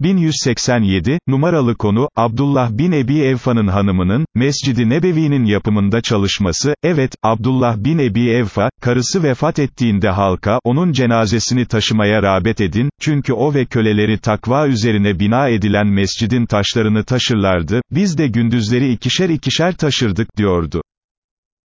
1187, numaralı konu, Abdullah bin Ebi Evfa'nın hanımının, Mescidi Nebevi'nin yapımında çalışması, evet, Abdullah bin Ebi Evfa, karısı vefat ettiğinde halka, onun cenazesini taşımaya rağbet edin, çünkü o ve köleleri takva üzerine bina edilen mescidin taşlarını taşırlardı, biz de gündüzleri ikişer ikişer taşırdık, diyordu.